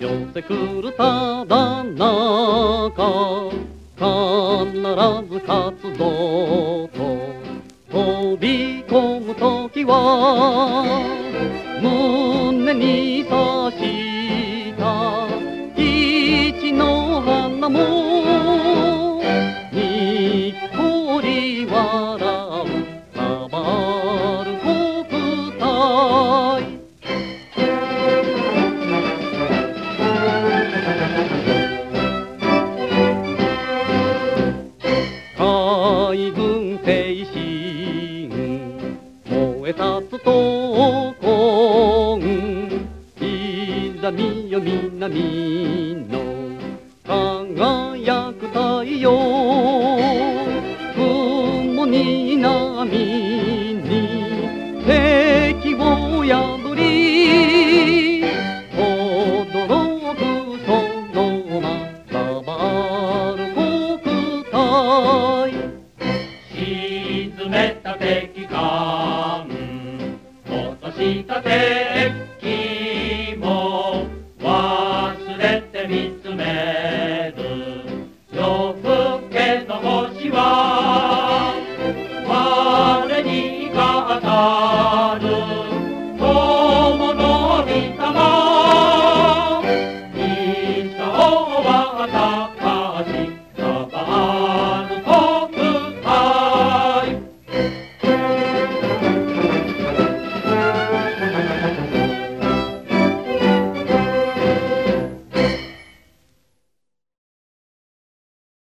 寄ってくるただ中必ず勝つぞと飛び込む時は胸に刺しえ立つ闘魂いざみよ南の輝く太陽雲に波に敵を破り驚くそのまラバル国体沈めた敵か Satan.